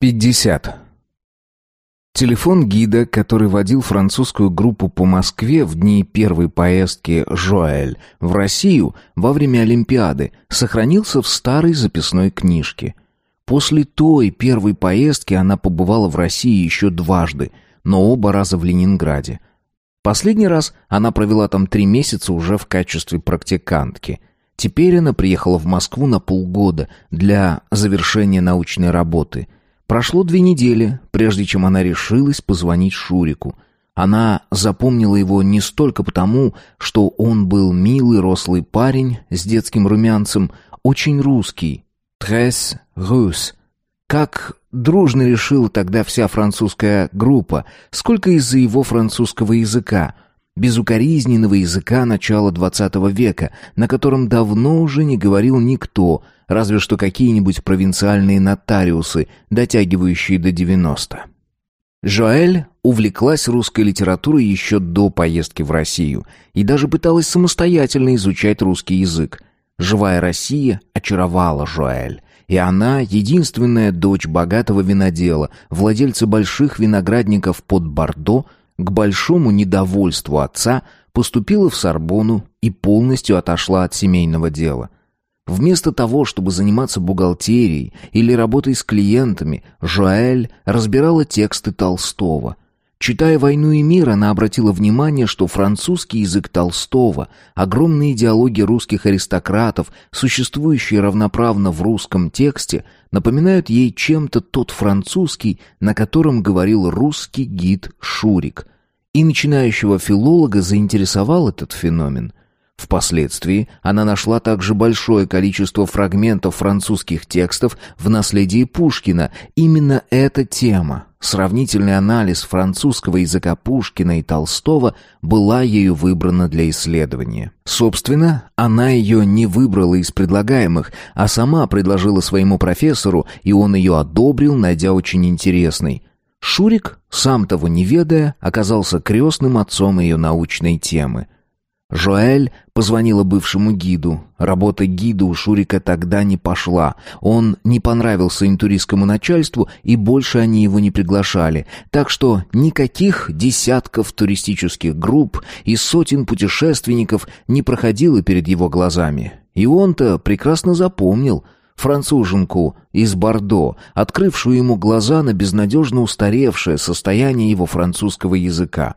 50. Телефон гида, который водил французскую группу по Москве в дни первой поездки «Жоэль» в Россию во время Олимпиады, сохранился в старой записной книжке. После той первой поездки она побывала в России еще дважды, но оба раза в Ленинграде. Последний раз она провела там три месяца уже в качестве практикантки. Теперь она приехала в Москву на полгода для завершения научной работы – Прошло две недели, прежде чем она решилась позвонить Шурику. Она запомнила его не столько потому, что он был милый рослый парень с детским румянцем, очень русский, «Трес Рус», как дружно решила тогда вся французская группа, сколько из-за его французского языка – безукоризненного языка начала XX века, на котором давно уже не говорил никто, разве что какие-нибудь провинциальные нотариусы, дотягивающие до 90. Жоэль увлеклась русской литературой еще до поездки в Россию и даже пыталась самостоятельно изучать русский язык. Живая Россия очаровала Жоэль, и она единственная дочь богатого винодела, владельца больших виноградников под Бордо – к большому недовольству отца поступила в Сорбону и полностью отошла от семейного дела. Вместо того, чтобы заниматься бухгалтерией или работой с клиентами, Жоэль разбирала тексты Толстого – Читая «Войну и мир», она обратила внимание, что французский язык Толстого, огромные диалоги русских аристократов, существующие равноправно в русском тексте, напоминают ей чем-то тот французский, на котором говорил русский гид Шурик. И начинающего филолога заинтересовал этот феномен. Впоследствии она нашла также большое количество фрагментов французских текстов в наследии Пушкина. Именно эта тема Сравнительный анализ французского языка Пушкина и Толстого была ею выбрана для исследования. Собственно, она ее не выбрала из предлагаемых, а сама предложила своему профессору, и он ее одобрил, найдя очень интересной. Шурик, сам того не ведая, оказался крестным отцом ее научной темы – Жоэль позвонила бывшему гиду. Работа гида у Шурика тогда не пошла. Он не понравился интуристскому начальству, и больше они его не приглашали. Так что никаких десятков туристических групп и сотен путешественников не проходило перед его глазами. И он-то прекрасно запомнил – француженку из Бордо, открывшую ему глаза на безнадежно устаревшее состояние его французского языка.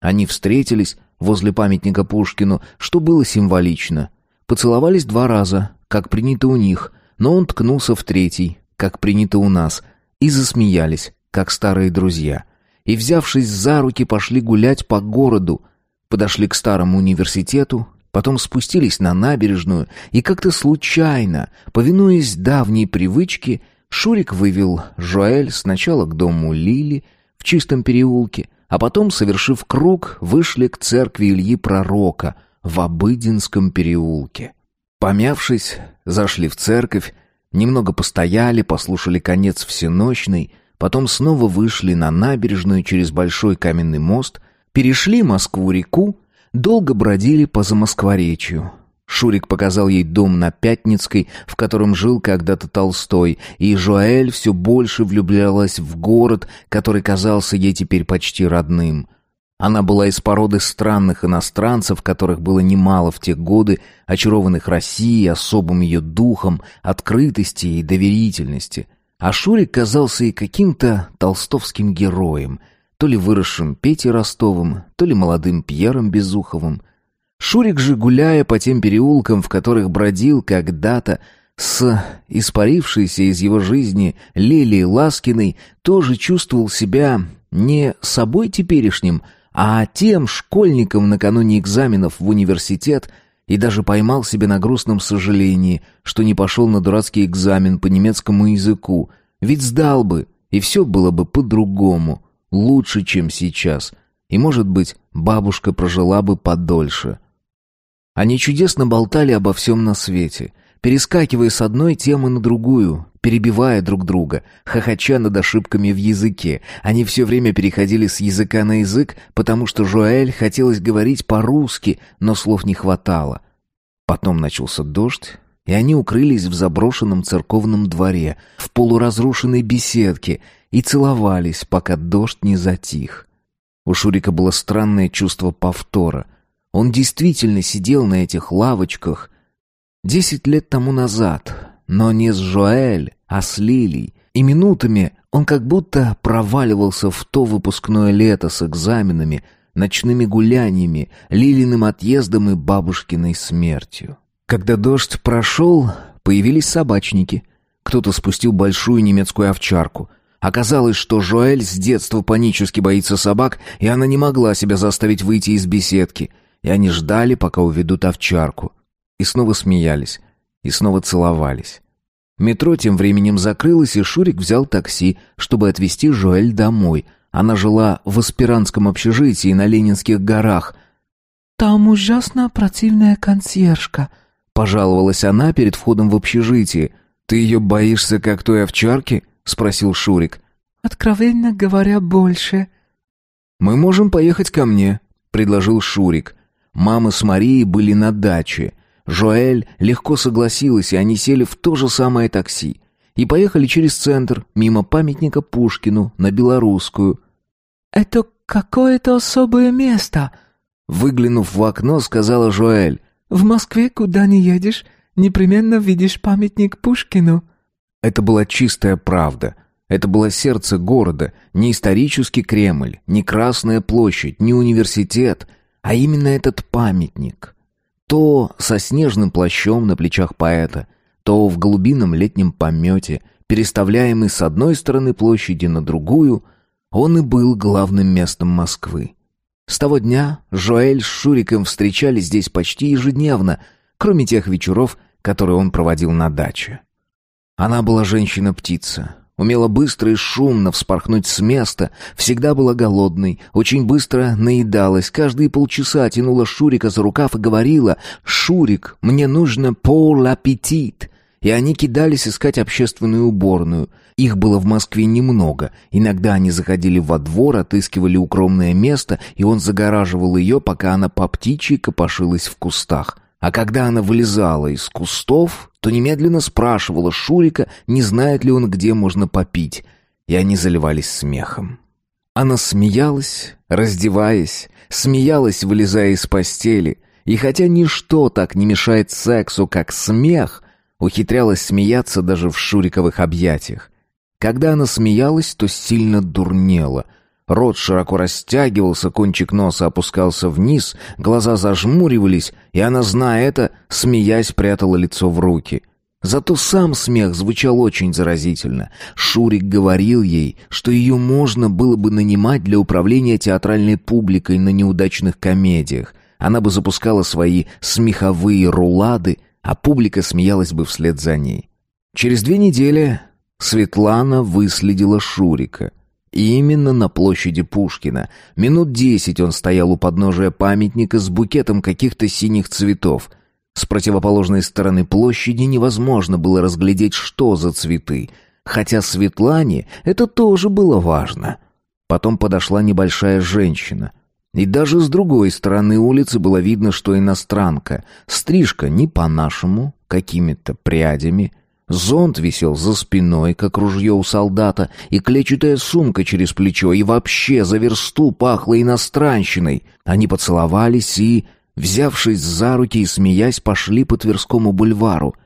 Они встретились, возле памятника Пушкину, что было символично. Поцеловались два раза, как принято у них, но он ткнулся в третий, как принято у нас, и засмеялись, как старые друзья. И, взявшись за руки, пошли гулять по городу. Подошли к старому университету, потом спустились на набережную, и как-то случайно, повинуясь давней привычке, Шурик вывел Жоэль сначала к дому Лили в чистом переулке, а потом, совершив круг, вышли к церкви Ильи Пророка в Обыденском переулке. Помявшись, зашли в церковь, немного постояли, послушали конец всеночной, потом снова вышли на набережную через большой каменный мост, перешли Москву-реку, долго бродили по Замоскворечью, Шурик показал ей дом на Пятницкой, в котором жил когда-то Толстой, и Жоэль все больше влюблялась в город, который казался ей теперь почти родным. Она была из породы странных иностранцев, которых было немало в те годы, очарованных Россией, особым ее духом, открытости и доверительности. А Шурик казался и каким-то толстовским героем, то ли выросшим Петей Ростовым, то ли молодым Пьером Безуховым — Шурик же, гуляя по тем переулкам, в которых бродил когда-то, с испарившейся из его жизни Лелией Ласкиной, тоже чувствовал себя не собой теперешним, а тем школьником накануне экзаменов в университет и даже поймал себя на грустном сожалении, что не пошел на дурацкий экзамен по немецкому языку, ведь сдал бы, и все было бы по-другому, лучше, чем сейчас, и, может быть, бабушка прожила бы подольше». Они чудесно болтали обо всем на свете, перескакивая с одной темы на другую, перебивая друг друга, хохоча над ошибками в языке. Они все время переходили с языка на язык, потому что Жоэль хотелось говорить по-русски, но слов не хватало. Потом начался дождь, и они укрылись в заброшенном церковном дворе, в полуразрушенной беседке, и целовались, пока дождь не затих. У Шурика было странное чувство повтора — он действительно сидел на этих лавочках десять лет тому назад, но не с Жоэль, а с Лилей, и минутами он как будто проваливался в то выпускное лето с экзаменами, ночными гуляниями, Лилиным отъездом и бабушкиной смертью. Когда дождь прошел, появились собачники. Кто-то спустил большую немецкую овчарку. Оказалось, что Жоэль с детства панически боится собак, и она не могла себя заставить выйти из беседки — и они ждали, пока уведут овчарку. И снова смеялись, и снова целовались. Метро тем временем закрылось, и Шурик взял такси, чтобы отвезти Жоэль домой. Она жила в аспирантском общежитии на Ленинских горах. «Там ужасно противная консьержка», — пожаловалась она перед входом в общежитие. «Ты ее боишься, как той овчарки?» — спросил Шурик. «Откровенно говоря, больше». «Мы можем поехать ко мне», — предложил Шурик. Мама с Марией были на даче. Жоэль легко согласилась, и они сели в то же самое такси. И поехали через центр, мимо памятника Пушкину, на Белорусскую. «Это какое-то особое место», — выглянув в окно, сказала Жоэль. «В Москве куда не едешь, непременно видишь памятник Пушкину». Это была чистая правда — это было сердце города, не исторический Кремль, не Красная площадь, не университет, а именно этот памятник. То со снежным плащом на плечах поэта, то в глубинном летнем помете, переставляемый с одной стороны площади на другую, он и был главным местом Москвы. С того дня Жоэль с Шуриком встречались здесь почти ежедневно, кроме тех вечеров, которые он проводил на даче. Она была женщина-птица, Умела быстро и шумно вспорхнуть с места, всегда была голодной, очень быстро наедалась, каждые полчаса тянула Шурика за рукав и говорила «Шурик, мне нужно пол аппетит!» И они кидались искать общественную уборную. Их было в Москве немного. Иногда они заходили во двор, отыскивали укромное место, и он загораживал ее, пока она по птичьи копошилась в кустах. А когда она вылезала из кустов, то немедленно спрашивала Шурика, не знает ли он, где можно попить, и они заливались смехом. Она смеялась, раздеваясь, смеялась, вылезая из постели, и хотя ничто так не мешает сексу, как смех, ухитрялась смеяться даже в шуриковых объятиях. Когда она смеялась, то сильно дурнела, Рот широко растягивался, кончик носа опускался вниз, глаза зажмуривались, и она, зная это, смеясь, прятала лицо в руки. Зато сам смех звучал очень заразительно. Шурик говорил ей, что ее можно было бы нанимать для управления театральной публикой на неудачных комедиях. Она бы запускала свои смеховые рулады, а публика смеялась бы вслед за ней. Через две недели Светлана выследила Шурика — и именно на площади Пушкина. Минут десять он стоял у подножия памятника с букетом каких-то синих цветов. С противоположной стороны площади невозможно было разглядеть, что за цветы. Хотя Светлане это тоже было важно. Потом подошла небольшая женщина. И даже с другой стороны улицы было видно, что иностранка. Стрижка не по-нашему, какими-то прядями – Зонт висел за спиной, как ружье у солдата, и клетчатая сумка через плечо, и вообще за версту пахло иностранщиной. Они поцеловались и, взявшись за руки и смеясь, пошли по Тверскому бульвару.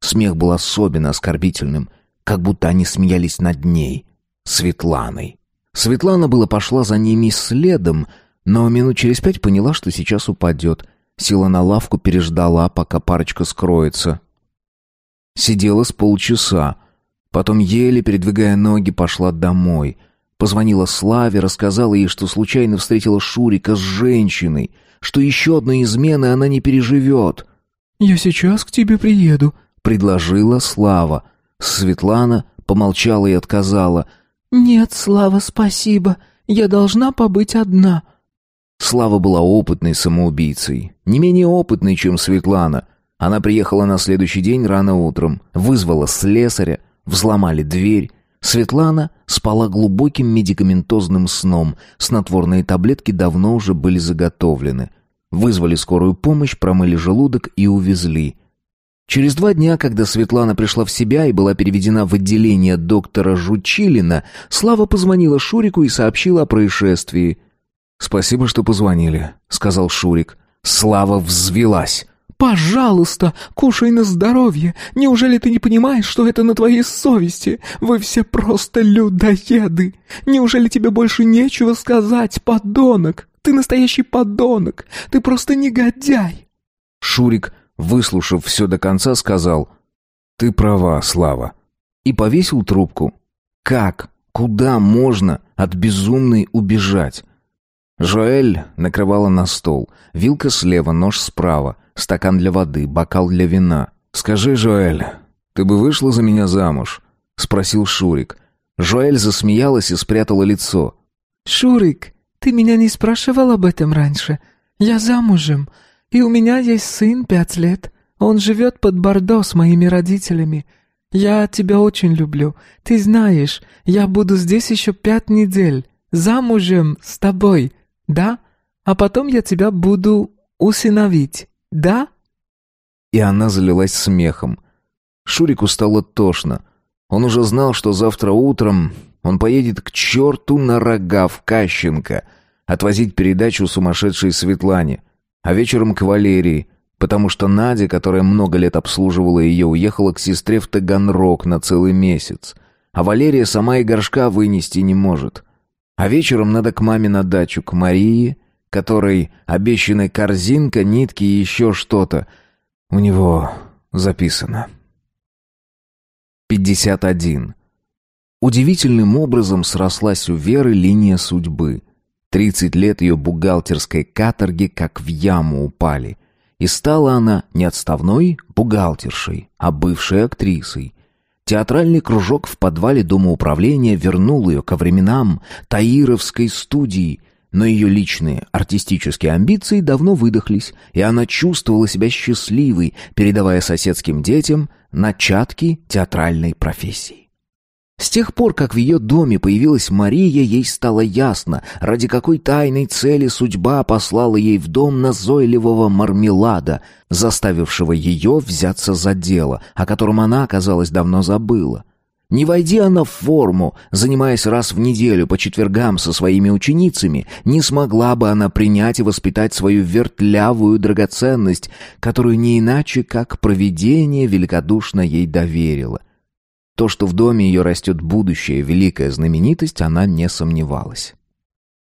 Смех был особенно оскорбительным, как будто они смеялись над ней, Светланой. Светлана была пошла за ними следом, но минут через пять поняла, что сейчас упадет. Села на лавку, переждала, пока парочка скроется, Сидела с полчаса. Потом, еле передвигая ноги, пошла домой. Позвонила Славе, рассказала ей, что случайно встретила Шурика с женщиной, что еще одной измены она не переживет. «Я сейчас к тебе приеду», — предложила Слава. Светлана помолчала и отказала. «Нет, Слава, спасибо. Я должна побыть одна». Слава была опытной самоубийцей, не менее опытной, чем Светлана — она приехала на следующий день рано утром, вызвала слесаря, взломали дверь. Светлана спала глубоким медикаментозным сном, снотворные таблетки давно уже были заготовлены. Вызвали скорую помощь, промыли желудок и увезли. Через два дня, когда Светлана пришла в себя и была переведена в отделение доктора Жучилина, Слава позвонила Шурику и сообщила о происшествии. «Спасибо, что позвонили», — сказал Шурик. Слава взвелась. «Пожалуйста, кушай на здоровье! Неужели ты не понимаешь, что это на твоей совести? Вы все просто людоеды! Неужели тебе больше нечего сказать, подонок? Ты настоящий подонок! Ты просто негодяй!» Шурик, выслушав все до конца, сказал «Ты права, Слава!» и повесил трубку. «Как? Куда можно от безумной убежать?» Жоэль накрывала на стол. Вилка слева, нож справа стакан для воды, бокал для вина. «Скажи, Жоэль, ты бы вышла за меня замуж?» — спросил Шурик. Жоэль засмеялась и спрятала лицо. «Шурик, ты меня не спрашивал об этом раньше. Я замужем, и у меня есть сын пять лет. Он живет под Бордо с моими родителями. Я тебя очень люблю. Ты знаешь, я буду здесь еще пять недель. Замужем с тобой, да? А потом я тебя буду усыновить». «Да?» И она залилась смехом. Шурику стало тошно. Он уже знал, что завтра утром он поедет к черту на рога в Кащенко отвозить передачу сумасшедшей Светлане, а вечером к Валерии, потому что Надя, которая много лет обслуживала ее, уехала к сестре в Таганрог на целый месяц, а Валерия сама и горшка вынести не может. А вечером надо к маме на дачу, к Марии — которой обещаны корзинка, нитки и еще что-то. У него записано. 51. Удивительным образом срослась у Веры линия судьбы. 30 лет ее бухгалтерской каторги как в яму упали. И стала она не отставной бухгалтершей, а бывшей актрисой. Театральный кружок в подвале Дома управления вернул ее ко временам Таировской студии – но ее личные артистические амбиции давно выдохлись, и она чувствовала себя счастливой, передавая соседским детям начатки театральной профессии. С тех пор, как в ее доме появилась Мария, ей стало ясно, ради какой тайной цели судьба послала ей в дом назойливого мармелада, заставившего ее взяться за дело, о котором она, оказалось, давно забыла. Не войди она в форму, занимаясь раз в неделю по четвергам со своими ученицами, не смогла бы она принять и воспитать свою вертлявую драгоценность, которую не иначе, как провидение великодушно ей доверило. То, что в доме ее растет будущая великая знаменитость, она не сомневалась.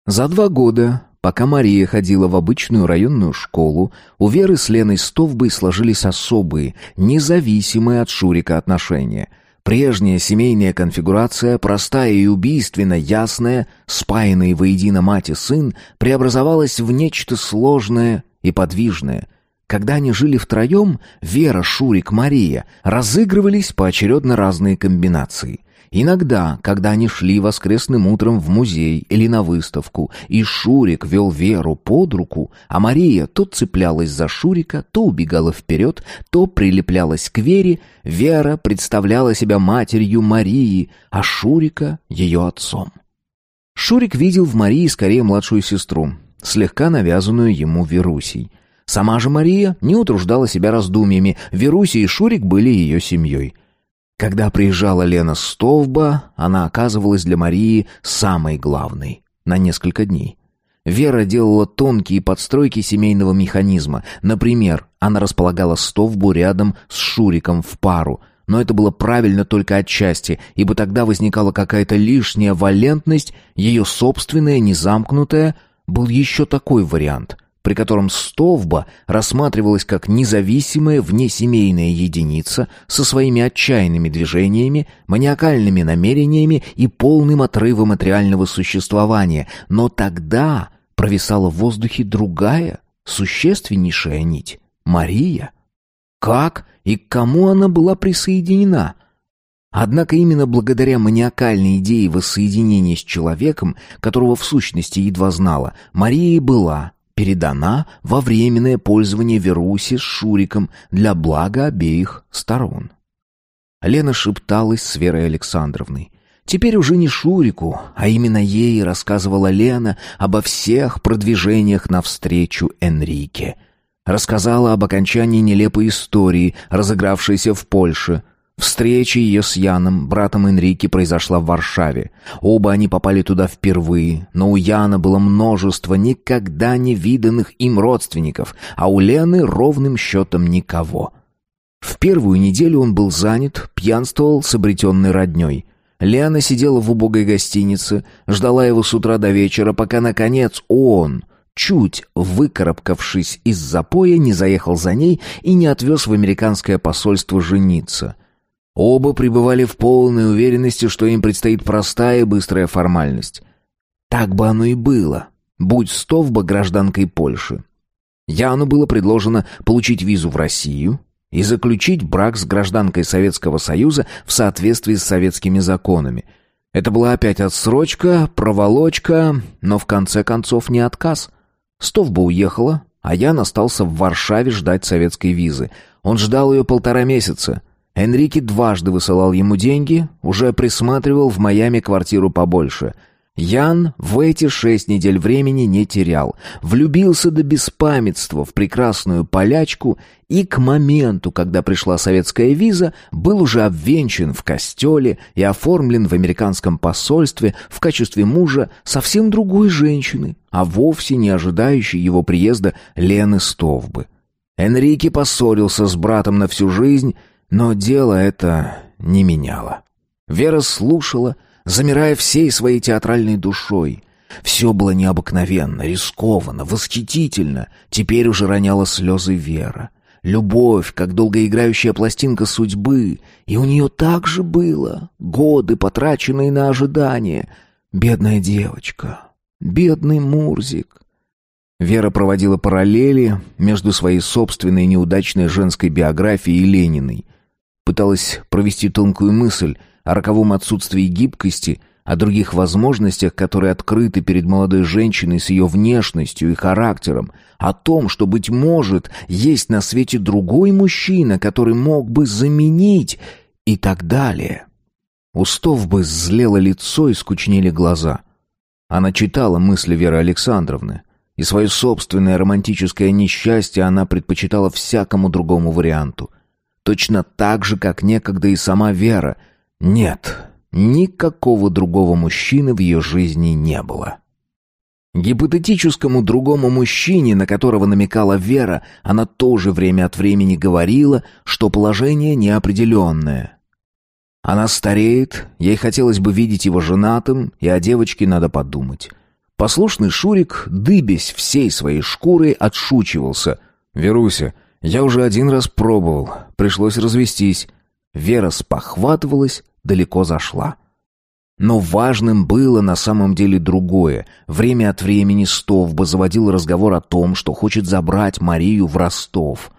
За два года, пока Мария ходила в обычную районную школу, у Веры с Леной Стовбой сложились особые, независимые от Шурика отношения — Прежняя семейная конфигурация, простая и убийственно ясная, спаянные воедино мать и сын, преобразовалась в нечто сложное и подвижное. Когда они жили втроем, Вера, Шурик, Мария, разыгрывались поочередно разные комбинации. Иногда, когда они шли воскресным утром в музей или на выставку, и Шурик вел Веру под руку, а Мария то цеплялась за Шурика, то убегала вперед, то прилеплялась к Вере, Вера представляла себя матерью Марии, а Шурика — ее отцом. Шурик видел в Марии скорее младшую сестру, слегка навязанную ему Верусей. Сама же Мария не утруждала себя раздумьями, Веруся и Шурик были ее семьей — когда приезжала Лена Стовба, она оказывалась для Марии самой главной на несколько дней. Вера делала тонкие подстройки семейного механизма. Например, она располагала Стовбу рядом с Шуриком в пару, но это было правильно только отчасти, ибо тогда возникала какая-то лишняя валентность, ее собственная, незамкнутая, был еще такой вариант при котором стовба рассматривалась как независимая внесемейная единица со своими отчаянными движениями, маниакальными намерениями и полным отрывом от реального существования. Но тогда провисала в воздухе другая, существеннейшая нить — Мария. Как и к кому она была присоединена — Однако именно благодаря маниакальной идее воссоединения с человеком, которого в сущности едва знала, Мария и была передана во временное пользование Веруси с Шуриком для блага обеих сторон. Лена шепталась с Верой Александровной. Теперь уже не Шурику, а именно ей рассказывала Лена обо всех продвижениях навстречу Энрике. Рассказала об окончании нелепой истории, разыгравшейся в Польше – Встреча ее с Яном, братом Энрике, произошла в Варшаве. Оба они попали туда впервые, но у Яна было множество никогда не виданных им родственников, а у Лены ровным счетом никого. В первую неделю он был занят, пьянствовал с обретенной родней. Лена сидела в убогой гостинице, ждала его с утра до вечера, пока, наконец, он, чуть выкарабкавшись из запоя, не заехал за ней и не отвез в американское посольство жениться — Оба пребывали в полной уверенности, что им предстоит простая и быстрая формальность. Так бы оно и было, будь Стовба гражданкой Польши. Яну было предложено получить визу в Россию и заключить брак с гражданкой Советского Союза в соответствии с советскими законами. Это была опять отсрочка, проволочка, но в конце концов не отказ. Стовба уехала, а Ян остался в Варшаве ждать советской визы. Он ждал ее полтора месяца. Энрике дважды высылал ему деньги, уже присматривал в Майами квартиру побольше. Ян в эти шесть недель времени не терял. Влюбился до беспамятства в прекрасную полячку и к моменту, когда пришла советская виза, был уже обвенчан в костеле и оформлен в американском посольстве в качестве мужа совсем другой женщины, а вовсе не ожидающей его приезда Лены Стовбы. Энрике поссорился с братом на всю жизнь — но дело это не меняло. Вера слушала, замирая всей своей театральной душой. Все было необыкновенно, рискованно, восхитительно. Теперь уже роняла слезы Вера. Любовь, как долгоиграющая пластинка судьбы. И у нее так же было. Годы, потраченные на ожидание. Бедная девочка. Бедный Мурзик. Вера проводила параллели между своей собственной неудачной женской биографией и Лениной пыталась провести тонкую мысль о роковом отсутствии гибкости, о других возможностях, которые открыты перед молодой женщиной с ее внешностью и характером, о том, что, быть может, есть на свете другой мужчина, который мог бы заменить и так далее. Устов бы злело лицо и скучнели глаза. Она читала мысли Веры Александровны, и свое собственное романтическое несчастье она предпочитала всякому другому варианту. Точно так же, как некогда и сама Вера. Нет, никакого другого мужчины в ее жизни не было. Гипотетическому другому мужчине, на которого намекала Вера, она тоже время от времени говорила, что положение неопределенное. Она стареет, ей хотелось бы видеть его женатым, и о девочке надо подумать. Послушный Шурик, дыбясь всей своей шкурой, отшучивался. «Веруся, я уже один раз пробовал, пришлось развестись. Вера спохватывалась, далеко зашла. Но важным было на самом деле другое. Время от времени Стовба заводил разговор о том, что хочет забрать Марию в Ростов.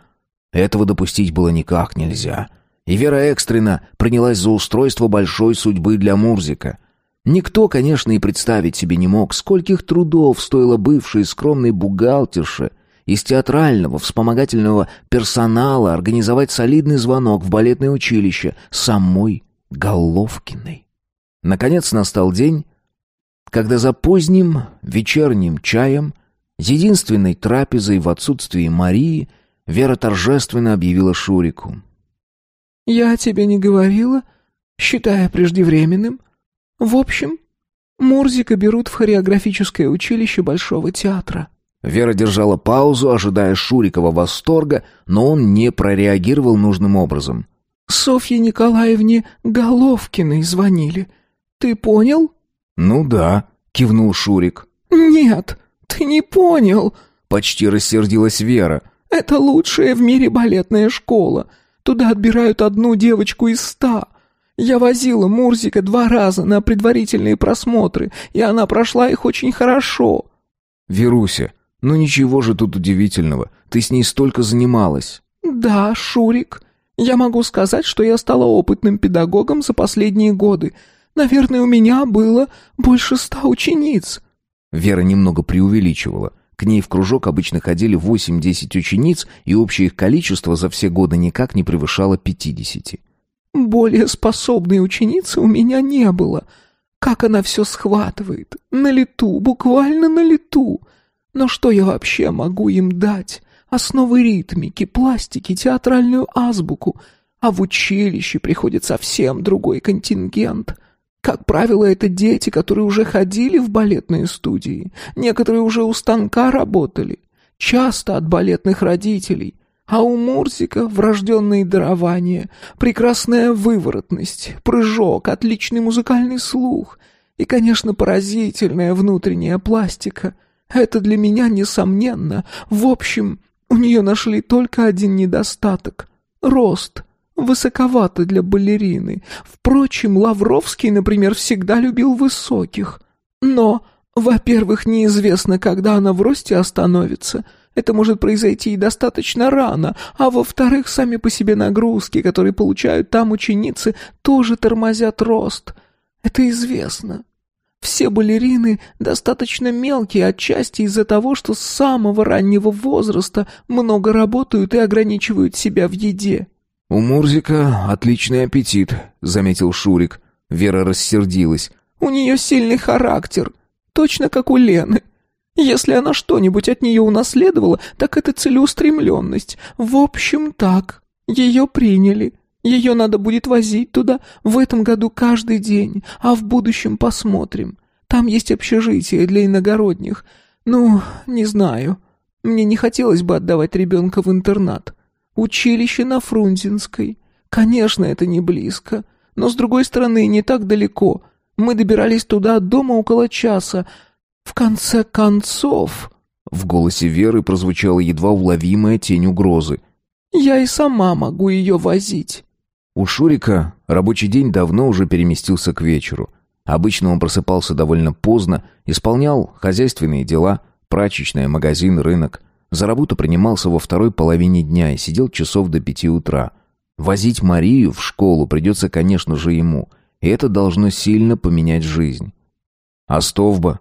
Этого допустить было никак нельзя. И Вера экстренно принялась за устройство большой судьбы для Мурзика. Никто, конечно, и представить себе не мог, скольких трудов стоило бывшей скромной бухгалтерше из театрального, вспомогательного персонала организовать солидный звонок в балетное училище самой Головкиной. Наконец настал день, когда за поздним вечерним чаем, с единственной трапезой в отсутствии Марии, Вера торжественно объявила Шурику. «Я тебе не говорила, считая преждевременным. В общем, Мурзика берут в хореографическое училище Большого театра». Вера держала паузу, ожидая Шурикова восторга, но он не прореагировал нужным образом. «Софье Николаевне Головкиной звонили. Ты понял?» «Ну да», — кивнул Шурик. «Нет, ты не понял», — почти рассердилась Вера. «Это лучшая в мире балетная школа. Туда отбирают одну девочку из ста. Я возила Мурзика два раза на предварительные просмотры, и она прошла их очень хорошо». «Веруся, «Ну ничего же тут удивительного. Ты с ней столько занималась». «Да, Шурик. Я могу сказать, что я стала опытным педагогом за последние годы. Наверное, у меня было больше ста учениц». Вера немного преувеличивала. К ней в кружок обычно ходили 8-10 учениц, и общее их количество за все годы никак не превышало 50. «Более способной ученицы у меня не было. Как она все схватывает. На лету, буквально на лету. Но что я вообще могу им дать? Основы ритмики, пластики, театральную азбуку. А в училище приходит совсем другой контингент. Как правило, это дети, которые уже ходили в балетные студии, некоторые уже у станка работали, часто от балетных родителей — а у Мурзика врожденные дарования, прекрасная выворотность, прыжок, отличный музыкальный слух и, конечно, поразительная внутренняя пластика — это для меня несомненно. В общем, у нее нашли только один недостаток — рост. Высоковато для балерины. Впрочем, Лавровский, например, всегда любил высоких. Но, во-первых, неизвестно, когда она в росте остановится — это может произойти и достаточно рано, а во-вторых, сами по себе нагрузки, которые получают там ученицы, тоже тормозят рост. Это известно. Все балерины достаточно мелкие, отчасти из-за того, что с самого раннего возраста много работают и ограничивают себя в еде». «У Мурзика отличный аппетит», — заметил Шурик. Вера рассердилась. «У нее сильный характер, точно как у Лены. Если она что-нибудь от нее унаследовала, так это целеустремленность. В общем, так. Ее приняли. Ее надо будет возить туда в этом году каждый день, а в будущем посмотрим. Там есть общежитие для иногородних. Ну, не знаю. Мне не хотелось бы отдавать ребенка в интернат. Училище на Фрунзенской. Конечно, это не близко. Но, с другой стороны, не так далеко. Мы добирались туда от дома около часа. В конце концов...» В голосе Веры прозвучала едва уловимая тень угрозы. «Я и сама могу ее возить. У Шурика рабочий день давно уже переместился к вечеру. Обычно он просыпался довольно поздно, исполнял хозяйственные дела, прачечная, магазин, рынок. За работу принимался во второй половине дня и сидел часов до пяти утра. Возить Марию в школу придется, конечно же, ему, и это должно сильно поменять жизнь. «А Стовба?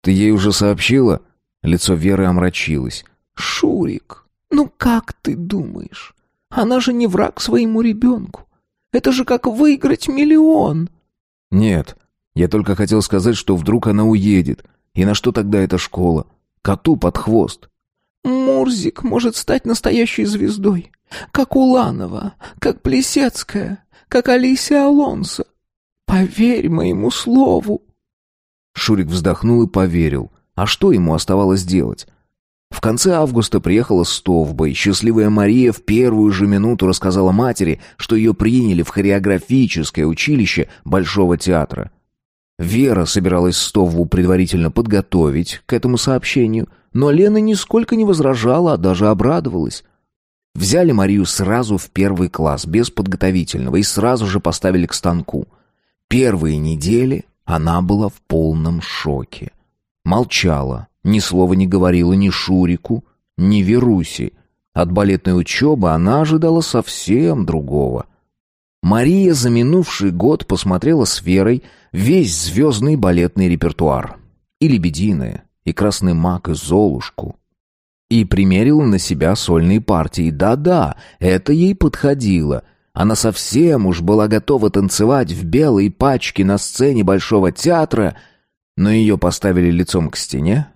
Ты ей уже сообщила?» Лицо Веры омрачилось. «Шурик, ну как ты думаешь? Она же не враг своему ребенку. Это же как выиграть миллион!» «Нет, я только хотел сказать, что вдруг она уедет. И на что тогда эта школа? Коту под хвост!» «Мурзик может стать настоящей звездой. Как Уланова, как Плесецкая, как Алисия Алонсо. Поверь моему слову!» Шурик вздохнул и поверил. А что ему оставалось делать? В конце августа приехала Стовба, и счастливая Мария в первую же минуту рассказала матери, что ее приняли в хореографическое училище Большого театра. Вера собиралась стовву предварительно подготовить к этому сообщению, но Лена нисколько не возражала, а даже обрадовалась. Взяли Марию сразу в первый класс, без подготовительного, и сразу же поставили к станку. Первые недели она была в полном шоке. Молчала, ни слова не говорила ни Шурику, ни Верусе. От балетной учебы она ожидала совсем другого. Мария за минувший год посмотрела с Верой весь звездный балетный репертуар. И «Лебединое», и «Красный мак», и «Золушку», и примерила на себя сольные партии. Да-да, это ей подходило. Она совсем уж была готова танцевать в белой пачке на сцене Большого театра, но ее поставили лицом к стене,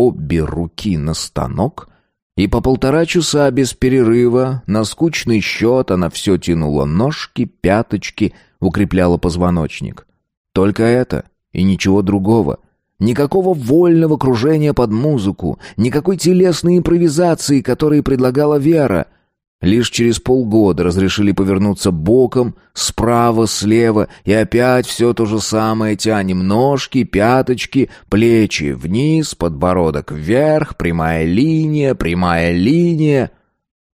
обе руки на станок, и по полтора часа без перерыва на скучный счет она все тянула ножки, пяточки, укрепляла позвоночник. Только это и ничего другого. Никакого вольного кружения под музыку, никакой телесной импровизации, которую предлагала Вера — Лишь через полгода разрешили повернуться боком, справа, слева, и опять все то же самое тянем ножки, пяточки, плечи вниз, подбородок вверх, прямая линия, прямая линия.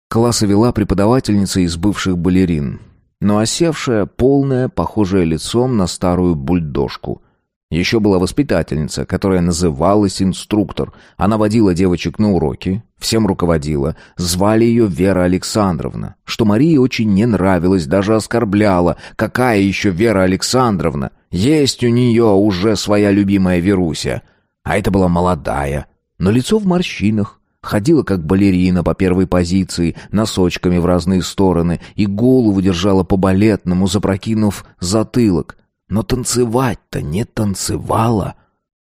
Класса вела преподавательница из бывших балерин, но осевшая, полная, похожая лицом на старую бульдожку — еще была воспитательница, которая называлась инструктор. Она водила девочек на уроки, всем руководила. Звали ее Вера Александровна, что Марии очень не нравилось, даже оскорбляла. Какая еще Вера Александровна? Есть у нее уже своя любимая Веруся. А это была молодая, но лицо в морщинах. Ходила как балерина по первой позиции, носочками в разные стороны, и голову держала по-балетному, запрокинув затылок. Но танцевать-то не танцевала.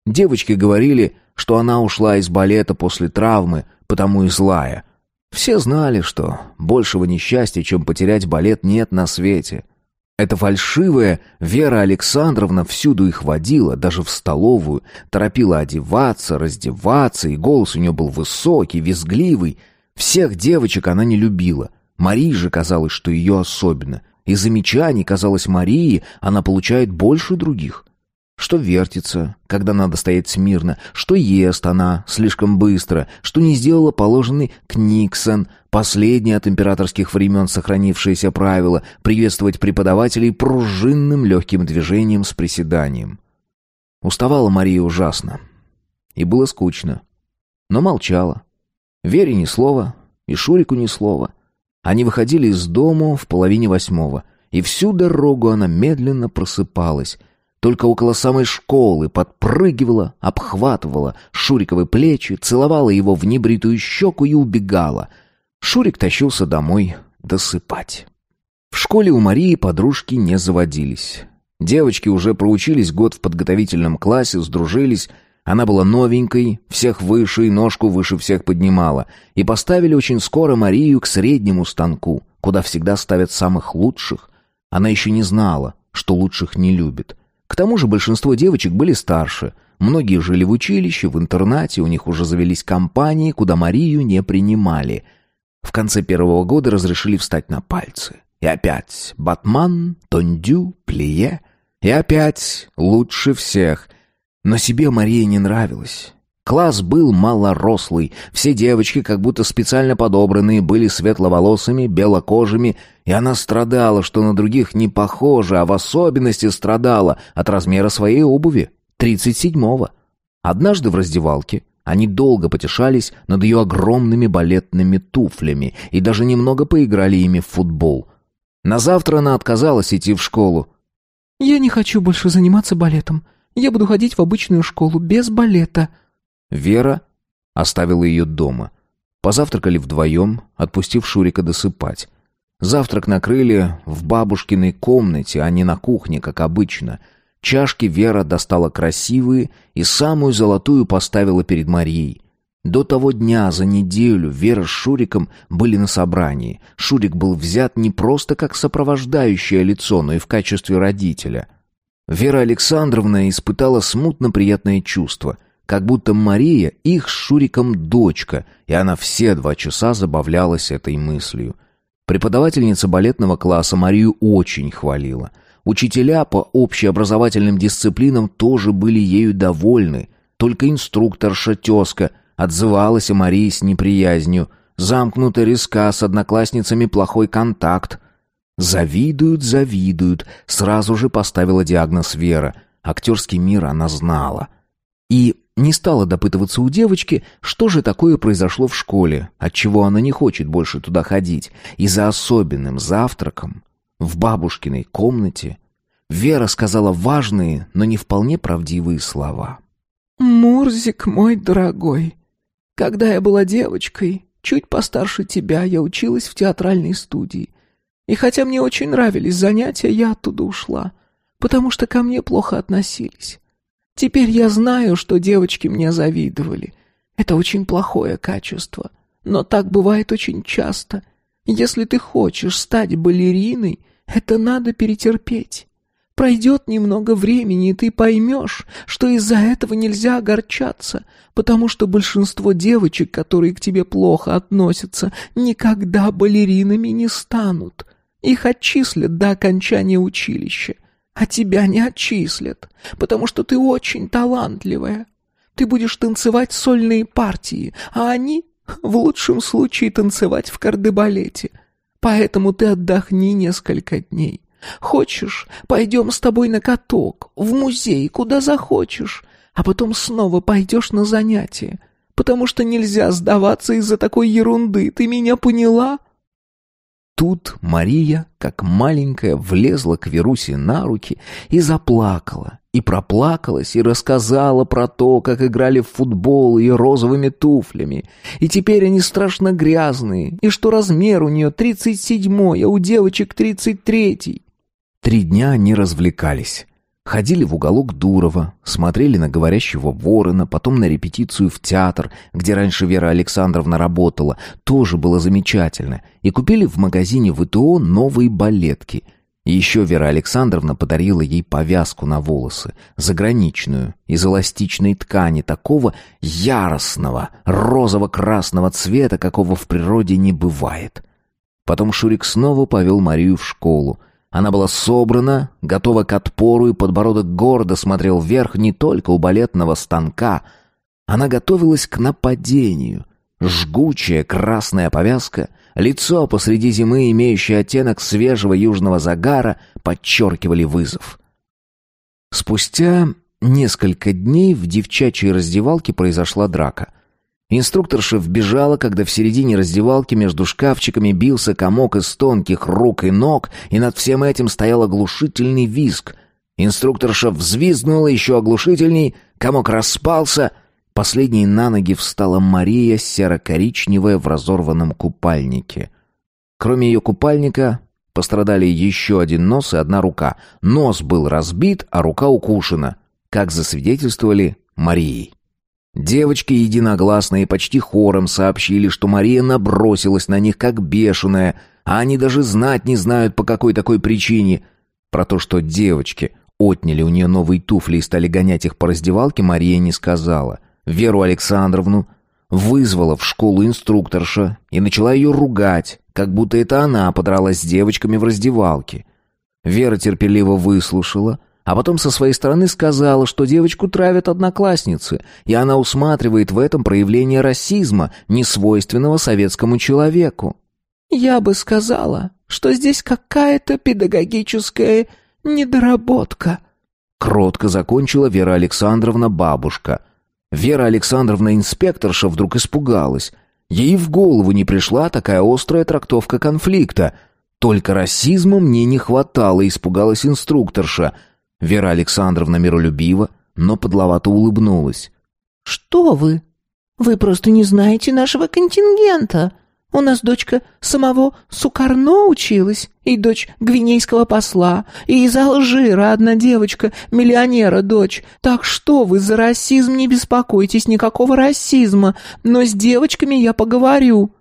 Девочки говорили, что она ушла из балета после травмы, потому и злая. Все знали, что большего несчастья, чем потерять балет, нет на свете. Эта фальшивая Вера Александровна всюду их водила, даже в столовую, торопила одеваться, раздеваться, и голос у нее был высокий, визгливый. Всех девочек она не любила. Марии же казалось, что ее особенно и замечаний, казалось Марии, она получает больше других. Что вертится, когда надо стоять смирно, что ест она слишком быстро, что не сделала положенный Книксон, последнее от императорских времен сохранившееся правило приветствовать преподавателей пружинным легким движением с приседанием. Уставала Мария ужасно. И было скучно. Но молчала. Вере ни слова, и Шурику ни слова — они выходили из дому в половине восьмого, и всю дорогу она медленно просыпалась. Только около самой школы подпрыгивала, обхватывала Шуриковы плечи, целовала его в небритую щеку и убегала. Шурик тащился домой досыпать. В школе у Марии подружки не заводились. Девочки уже проучились год в подготовительном классе, сдружились она была новенькой, всех выше и ножку выше всех поднимала. И поставили очень скоро Марию к среднему станку, куда всегда ставят самых лучших. Она еще не знала, что лучших не любит. К тому же большинство девочек были старше. Многие жили в училище, в интернате, у них уже завелись компании, куда Марию не принимали. В конце первого года разрешили встать на пальцы. И опять Батман, Тондю, Плие. И опять лучше всех — но себе Мария не нравилась. Класс был малорослый, все девочки, как будто специально подобранные, были светловолосыми, белокожими, и она страдала, что на других не похожа, а в особенности страдала от размера своей обуви, 37-го. Однажды в раздевалке они долго потешались над ее огромными балетными туфлями и даже немного поиграли ими в футбол. На завтра она отказалась идти в школу. «Я не хочу больше заниматься балетом», я буду ходить в обычную школу, без балета». Вера оставила ее дома. Позавтракали вдвоем, отпустив Шурика досыпать. Завтрак накрыли в бабушкиной комнате, а не на кухне, как обычно. Чашки Вера достала красивые и самую золотую поставила перед Марией. До того дня, за неделю, Вера с Шуриком были на собрании. Шурик был взят не просто как сопровождающее лицо, но и в качестве родителя — Вера Александровна испытала смутно приятное чувство, как будто Мария их с Шуриком дочка, и она все два часа забавлялась этой мыслью. Преподавательница балетного класса Марию очень хвалила. Учителя по общеобразовательным дисциплинам тоже были ею довольны. Только инструкторша тезка отзывалась о Марии с неприязнью. Замкнутый резка с одноклассницами плохой контакт. Завидуют, завидуют, сразу же поставила диагноз Вера. Актерский мир она знала. И не стала допытываться у девочки, что же такое произошло в школе, отчего она не хочет больше туда ходить, и за особенным завтраком в бабушкиной комнате Вера сказала важные, но не вполне правдивые слова. «Мурзик мой дорогой, когда я была девочкой, чуть постарше тебя, я училась в театральной студии. И хотя мне очень нравились занятия, я оттуда ушла, потому что ко мне плохо относились. Теперь я знаю, что девочки мне завидовали. Это очень плохое качество, но так бывает очень часто. Если ты хочешь стать балериной, это надо перетерпеть. Пройдет немного времени, и ты поймешь, что из-за этого нельзя огорчаться, потому что большинство девочек, которые к тебе плохо относятся, никогда балеринами не станут. Их отчислят до окончания училища, а тебя не отчислят, потому что ты очень талантливая. Ты будешь танцевать сольные партии, а они, в лучшем случае, танцевать в кардебалете. Поэтому ты отдохни несколько дней. Хочешь, пойдем с тобой на каток, в музей, куда захочешь, а потом снова пойдешь на занятия, потому что нельзя сдаваться из-за такой ерунды, ты меня поняла?» тут Мария, как маленькая, влезла к Верусе на руки и заплакала, и проплакалась, и рассказала про то, как играли в футбол ее розовыми туфлями, и теперь они страшно грязные, и что размер у нее тридцать седьмой, а у девочек тридцать третий. Три дня они развлекались. Ходили в уголок Дурова, смотрели на говорящего ворона, потом на репетицию в театр, где раньше Вера Александровна работала, тоже было замечательно, и купили в магазине ВТО новые балетки. Еще Вера Александровна подарила ей повязку на волосы, заграничную, из эластичной ткани, такого яростного, розово-красного цвета, какого в природе не бывает. Потом Шурик снова повел Марию в школу — она была собрана, готова к отпору, и подбородок гордо смотрел вверх не только у балетного станка. Она готовилась к нападению. Жгучая красная повязка, лицо посреди зимы, имеющее оттенок свежего южного загара, подчеркивали вызов. Спустя несколько дней в девчачьей раздевалке произошла драка — Инструкторша вбежала, когда в середине раздевалки между шкафчиками бился комок из тонких рук и ног, и над всем этим стоял оглушительный визг. Инструкторша взвизгнула еще оглушительней, комок распался. Последней на ноги встала Мария, серо-коричневая в разорванном купальнике. Кроме ее купальника, Пострадали еще один нос и одна рука. Нос был разбит, а рука укушена, как засвидетельствовали Марии. Девочки единогласно и почти хором сообщили, что Мария набросилась на них как бешеная, а они даже знать не знают, по какой такой причине. Про то, что девочки отняли у нее новые туфли и стали гонять их по раздевалке, Мария не сказала. Веру Александровну вызвала в школу инструкторша и начала ее ругать, как будто это она подралась с девочками в раздевалке. Вера терпеливо выслушала — а потом со своей стороны сказала, что девочку травят одноклассницы, и она усматривает в этом проявление расизма, несвойственного советскому человеку. «Я бы сказала, что здесь какая-то педагогическая недоработка», кротко закончила Вера Александровна бабушка. Вера Александровна инспекторша вдруг испугалась. Ей в голову не пришла такая острая трактовка конфликта. Только расизмом мне не хватало, испугалась инструкторша — Вера Александровна миролюбива, но подловато улыбнулась. «Что вы? Вы просто не знаете нашего контингента. У нас дочка самого Сукарно училась, и дочь гвинейского посла, и из Алжира одна девочка, миллионера дочь. Так что вы за расизм не беспокойтесь, никакого расизма, но с девочками я поговорю».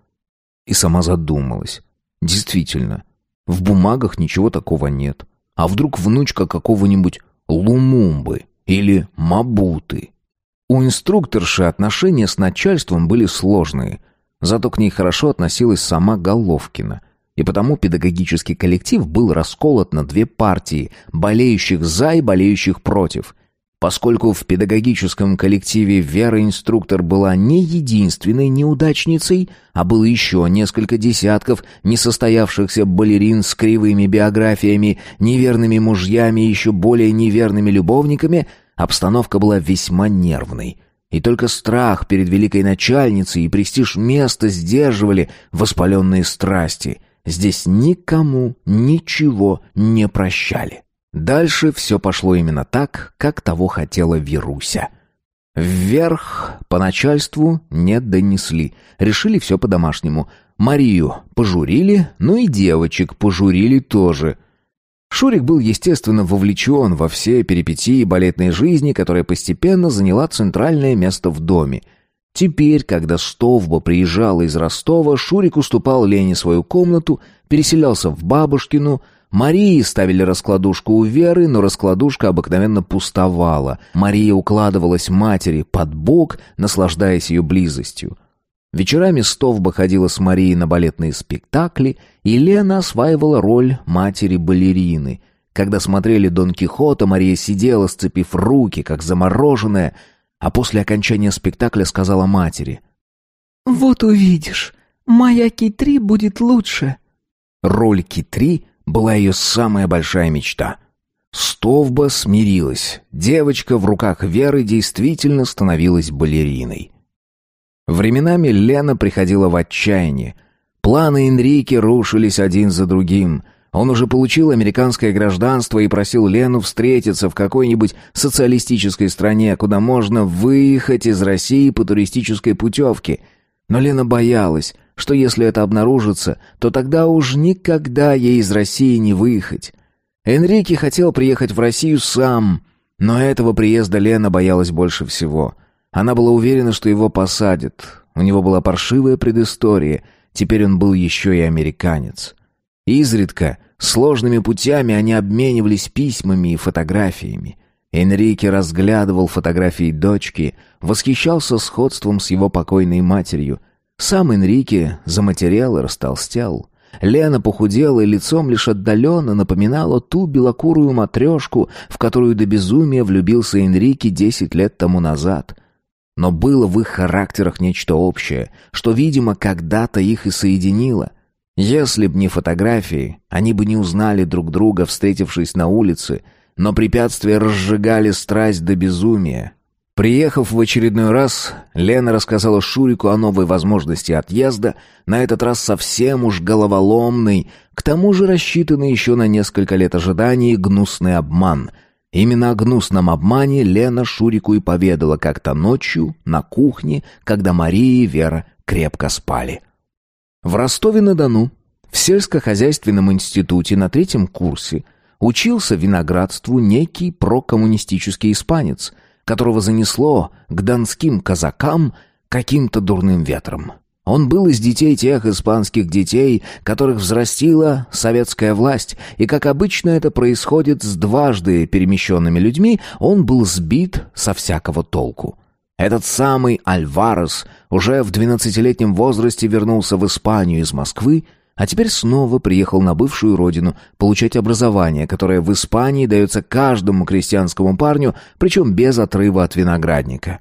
И сама задумалась. Действительно, в бумагах ничего такого нет. А вдруг внучка какого-нибудь Лумумбы или Мабуты? У инструкторши отношения с начальством были сложные, зато к ней хорошо относилась сама Головкина. И потому педагогический коллектив был расколот на две партии, болеющих за и болеющих против – Поскольку в педагогическом коллективе Вера инструктор была не единственной неудачницей, а было еще несколько десятков несостоявшихся балерин с кривыми биографиями, неверными мужьями и еще более неверными любовниками, обстановка была весьма нервной. И только страх перед великой начальницей и престиж места сдерживали воспаленные страсти. Здесь никому ничего не прощали. Дальше все пошло именно так, как того хотела Вируся. Вверх по начальству не донесли. Решили все по-домашнему. Марию пожурили, ну и девочек пожурили тоже. Шурик был, естественно, вовлечен во все перипетии балетной жизни, которая постепенно заняла центральное место в доме. Теперь, когда Стовба приезжала из Ростова, Шурик уступал Лене свою комнату, переселялся в бабушкину, Марии ставили раскладушку у Веры, но раскладушка обыкновенно пустовала. Мария укладывалась матери под бок, наслаждаясь ее близостью. Вечерами Стовба ходила с Марией на балетные спектакли, и Лена осваивала роль матери-балерины. Когда смотрели «Дон Кихота», Мария сидела, сцепив руки, как замороженная, а после окончания спектакля сказала матери. «Вот увидишь, моя Китри будет лучше». Роль Китри была ее самая большая мечта. Стовба смирилась. Девочка в руках Веры действительно становилась балериной. Временами Лена приходила в отчаяние. Планы Энрике рушились один за другим — он уже получил американское гражданство и просил Лену встретиться в какой-нибудь социалистической стране, куда можно выехать из России по туристической путевке. Но Лена боялась, что если это обнаружится, то тогда уж никогда ей из России не выехать. Энрике хотел приехать в Россию сам, но этого приезда Лена боялась больше всего. Она была уверена, что его посадят. У него была паршивая предыстория, теперь он был еще и американец. Изредка, сложными путями они обменивались письмами и фотографиями. Энрике разглядывал фотографии дочки, восхищался сходством с его покойной матерью, сам Энрике заматерял и растолстел, Лена похудела и лицом лишь отдаленно напоминала ту белокурую матрешку, в которую до безумия влюбился Энрике десять лет тому назад. Но было в их характерах нечто общее, что, видимо, когда-то их и соединило. Если б не фотографии, они бы не узнали друг друга, встретившись на улице, но препятствия разжигали страсть до безумия, Приехав в очередной раз, Лена рассказала Шурику о новой возможности отъезда, на этот раз совсем уж головоломный, к тому же рассчитанный еще на несколько лет ожиданий гнусный обман. Именно о гнусном обмане Лена Шурику и поведала как-то ночью на кухне, когда Мария и Вера крепко спали. В Ростове-на-Дону, в сельскохозяйственном институте на третьем курсе, учился виноградству некий прокоммунистический испанец – которого занесло к донским казакам каким-то дурным ветром. Он был из детей тех испанских детей, которых взрастила советская власть, и, как обычно это происходит с дважды перемещенными людьми, он был сбит со всякого толку. Этот самый Альварес уже в двенадцатилетнем возрасте вернулся в Испанию из Москвы, а теперь снова приехал на бывшую родину получать образование, которое в Испании дается каждому крестьянскому парню, причем без отрыва от виноградника.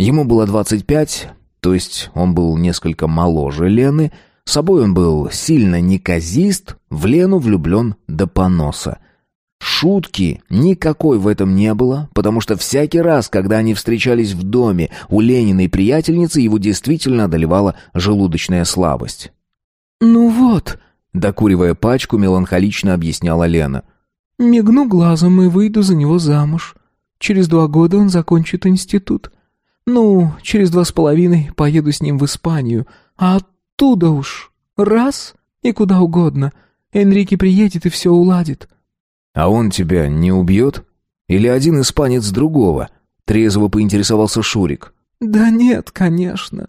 Ему было 25, то есть он был несколько моложе Лены, с собой он был сильно неказист, в Лену влюблен до поноса. Шутки никакой в этом не было, потому что всякий раз, когда они встречались в доме у Лениной приятельницы, его действительно одолевала желудочная слабость. «Ну вот», — докуривая пачку, меланхолично объясняла Лена. «Мигну глазом и выйду за него замуж. Через два года он закончит институт. Ну, через два с половиной поеду с ним в Испанию, а оттуда уж раз и куда угодно. Энрике приедет и все уладит». «А он тебя не убьет? Или один испанец другого?» — трезво поинтересовался Шурик. «Да нет, конечно»,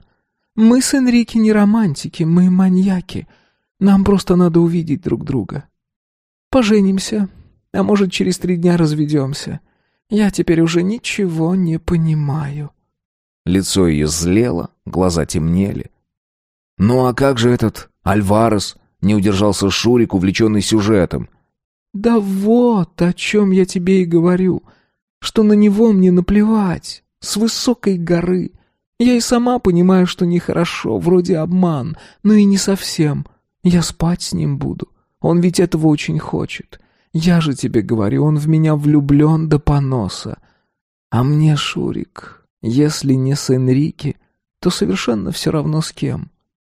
мы с Энрике не романтики, мы маньяки. Нам просто надо увидеть друг друга. Поженимся, а может, через три дня разведемся. Я теперь уже ничего не понимаю». Лицо ее злело, глаза темнели. «Ну а как же этот Альварес?» — не удержался Шурик, увлеченный сюжетом. «Да вот о чем я тебе и говорю, что на него мне наплевать, с высокой горы. Я и сама понимаю, что нехорошо, вроде обман, но и не совсем. Я спать с ним буду. Он ведь этого очень хочет. Я же тебе говорю, он в меня влюблен до поноса. А мне, Шурик, если не с Энрике, то совершенно все равно с кем.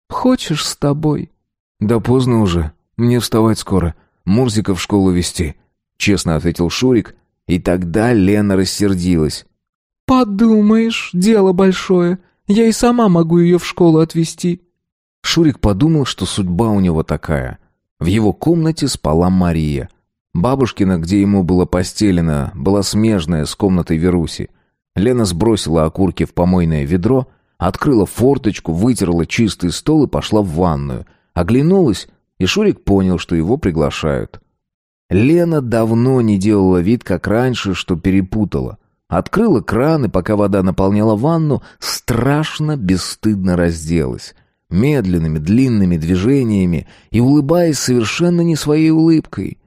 Хочешь с тобой? Да поздно уже. Мне вставать скоро. Мурзика в школу вести. Честно ответил Шурик. И тогда Лена рассердилась. «Подумаешь, дело большое. Я и сама могу ее в школу отвезти». Шурик подумал, что судьба у него такая. В его комнате спала Мария. Бабушкина, где ему было постелено, была смежная с комнатой Веруси. Лена сбросила окурки в помойное ведро, открыла форточку, вытерла чистый стол и пошла в ванную. Оглянулась, и Шурик понял, что его приглашают. Лена давно не делала вид, как раньше, что перепутала. Открыла кран, и пока вода наполняла ванну, страшно бесстыдно разделась. Медленными, длинными движениями и улыбаясь совершенно не своей улыбкой.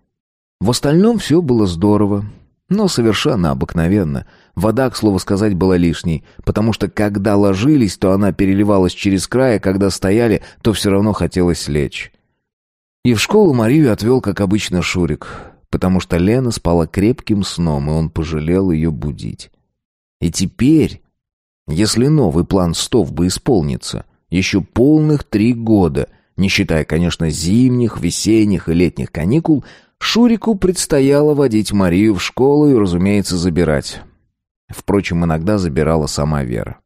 В остальном все было здорово, но совершенно обыкновенно. Вода, к слову сказать, была лишней, потому что когда ложились, то она переливалась через край, а когда стояли, то все равно хотелось лечь. И в школу Марию отвел, как обычно, Шурик потому что Лена спала крепким сном, и он пожалел ее будить. И теперь, если новый план Стов бы исполнится, еще полных три года, не считая, конечно, зимних, весенних и летних каникул, Шурику предстояло водить Марию в школу и, разумеется, забирать. Впрочем, иногда забирала сама Вера.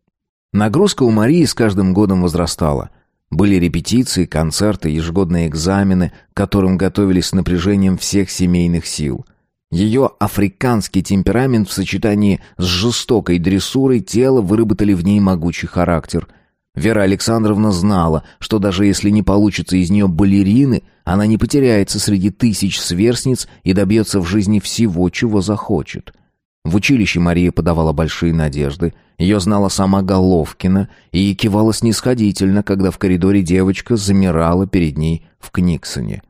Нагрузка у Марии с каждым годом возрастала — были репетиции, концерты, ежегодные экзамены, к которым готовились с напряжением всех семейных сил. Ее африканский темперамент в сочетании с жестокой дрессурой тела выработали в ней могучий характер. Вера Александровна знала, что даже если не получится из нее балерины, она не потеряется среди тысяч сверстниц и добьется в жизни всего, чего захочет – в училище Мария подавала большие надежды. Ее знала сама Головкина и кивала снисходительно, когда в коридоре девочка замирала перед ней в Книксоне.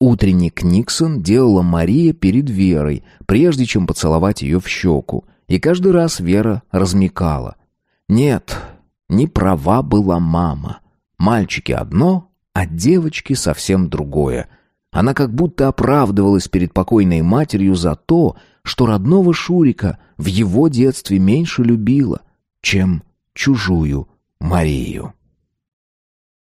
Утренний Книксон делала Мария перед Верой, прежде чем поцеловать ее в щеку. И каждый раз Вера размекала. «Нет, не права была мама. Мальчики одно, а девочки совсем другое». Она как будто оправдывалась перед покойной матерью за то, что родного Шурика в его детстве меньше любила, чем чужую Марию.